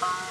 Bye.